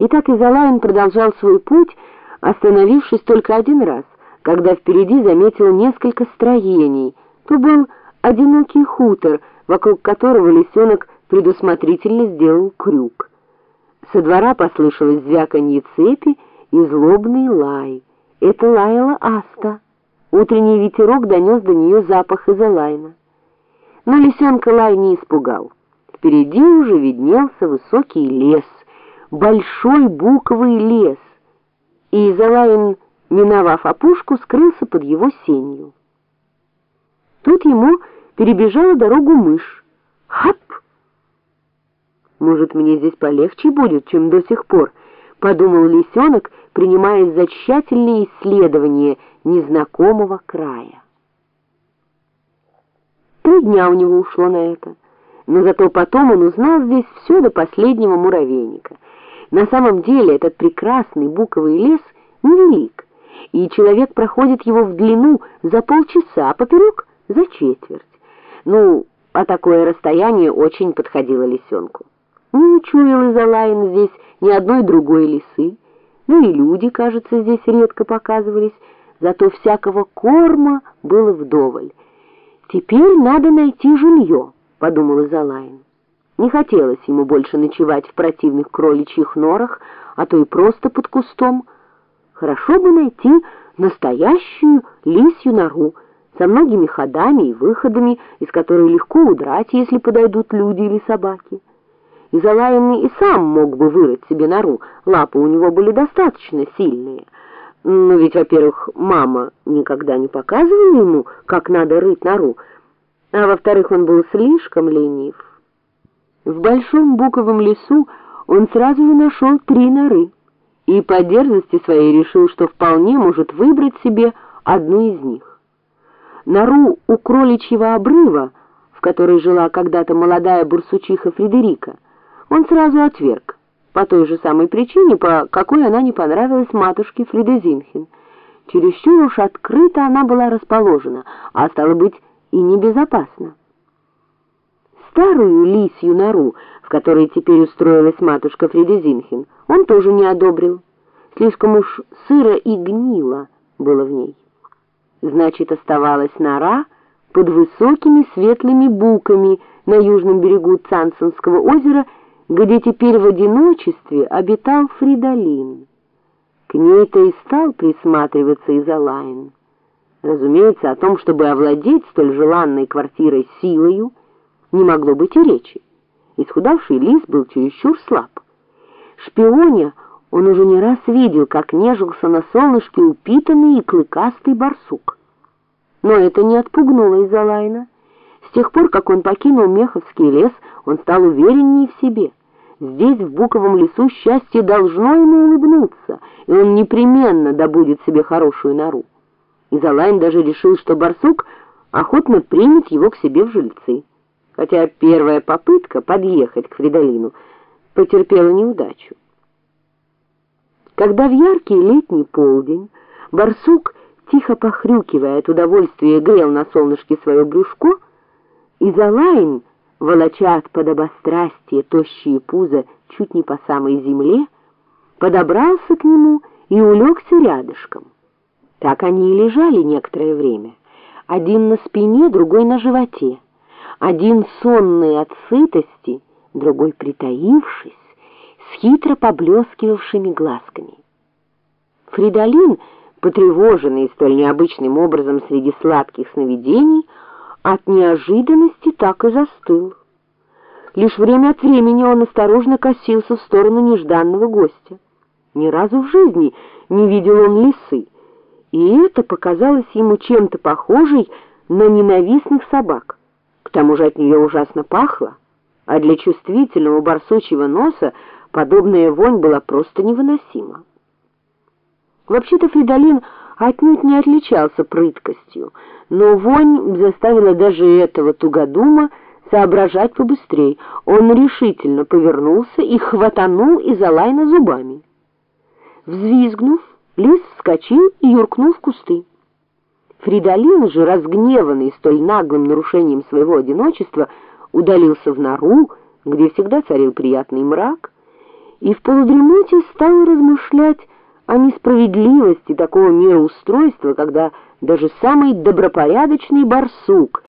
И так Изолайн продолжал свой путь, остановившись только один раз, когда впереди заметил несколько строений. То был одинокий хутор, вокруг которого лисенок предусмотрительно сделал крюк. Со двора послышалось звяканье цепи и злобный лай. Это лаяла Аста. Утренний ветерок донес до нее запах Изолайна. Но лисенка лай не испугал. Впереди уже виднелся высокий лес — большой буковый лес, и Изолайн, миновав опушку, скрылся под его сенью. Тут ему перебежала дорогу мышь. Хап! Может, мне здесь полегче будет, чем до сих пор, подумал лисенок, принимаясь за тщательные исследования незнакомого края. Три дня у него ушло на это, но зато потом он узнал здесь все до последнего муравейника — на самом деле этот прекрасный буковый лес невелик, и человек проходит его в длину за полчаса, а поперек — за четверть. Ну, а такое расстояние очень подходило лисенку. Не учуял Изолайн здесь ни одной другой лисы, ну и люди, кажется, здесь редко показывались, зато всякого корма было вдоволь. «Теперь надо найти жилье», — подумал Изолайн. Не хотелось ему больше ночевать в противных кроличьих норах, а то и просто под кустом. Хорошо бы найти настоящую лисью нору со многими ходами и выходами, из которой легко удрать, если подойдут люди или собаки. Изолаянный и сам мог бы вырыть себе нору, лапы у него были достаточно сильные. Но ведь, во-первых, мама никогда не показывала ему, как надо рыть нору, а во-вторых, он был слишком ленив. В большом буковом лесу он сразу же нашел три норы и по дерзости своей решил, что вполне может выбрать себе одну из них. Нору у кроличьего обрыва, в которой жила когда-то молодая бурсучиха Фредерика, он сразу отверг, по той же самой причине, по какой она не понравилась матушке Фридезинхен. Чересчур уж открыто она была расположена, а стало быть и небезопасна старую лисью нору, в которой теперь устроилась матушка Фредезинхен, он тоже не одобрил. Слишком уж сыро и гнило было в ней. Значит, оставалась нора под высокими светлыми буками на южном берегу Цансонского озера, где теперь в одиночестве обитал Фридолин. К ней-то и стал присматриваться Изолайн. Разумеется, о том, чтобы овладеть столь желанной квартирой силою, не могло быть и речи. Исхудавший лис был чересчур слаб. Шпионя он уже не раз видел, как нежился на солнышке упитанный и клыкастый барсук. Но это не отпугнуло Изолайна. С тех пор, как он покинул Меховский лес, он стал увереннее в себе. Здесь, в Буковом лесу, счастье должно ему улыбнуться, и он непременно добудет себе хорошую нору. Изолайн даже решил, что барсук охотно примет его к себе в жильцы хотя первая попытка подъехать к Фридолину потерпела неудачу. Когда в яркий летний полдень барсук, тихо похрюкивая от удовольствия, грел на солнышке свое брюшко, и Залайн, волоча от подобострастия тощие пузо чуть не по самой земле, подобрался к нему и улегся рядышком. Так они и лежали некоторое время, один на спине, другой на животе один сонный от сытости, другой притаившись, с хитро поблескивавшими глазками. Фридолин, потревоженный столь необычным образом среди сладких сновидений, от неожиданности так и застыл. Лишь время от времени он осторожно косился в сторону нежданного гостя. Ни разу в жизни не видел он лисы, и это показалось ему чем-то похожей на ненавистных собак. К тому же от нее ужасно пахло, а для чувствительного барсучьего носа подобная вонь была просто невыносима. Вообще-то Фридолин отнюдь не отличался прыткостью, но вонь заставила даже этого тугодума соображать побыстрей. Он решительно повернулся и хватанул Изолайна зубами. Взвизгнув, лис вскочил и юркнул в кусты. Фридолин же, разгневанный столь наглым нарушением своего одиночества, удалился в нору, где всегда царил приятный мрак, и в полудремоте стал размышлять о несправедливости такого мироустройства, когда даже самый добропорядочный барсук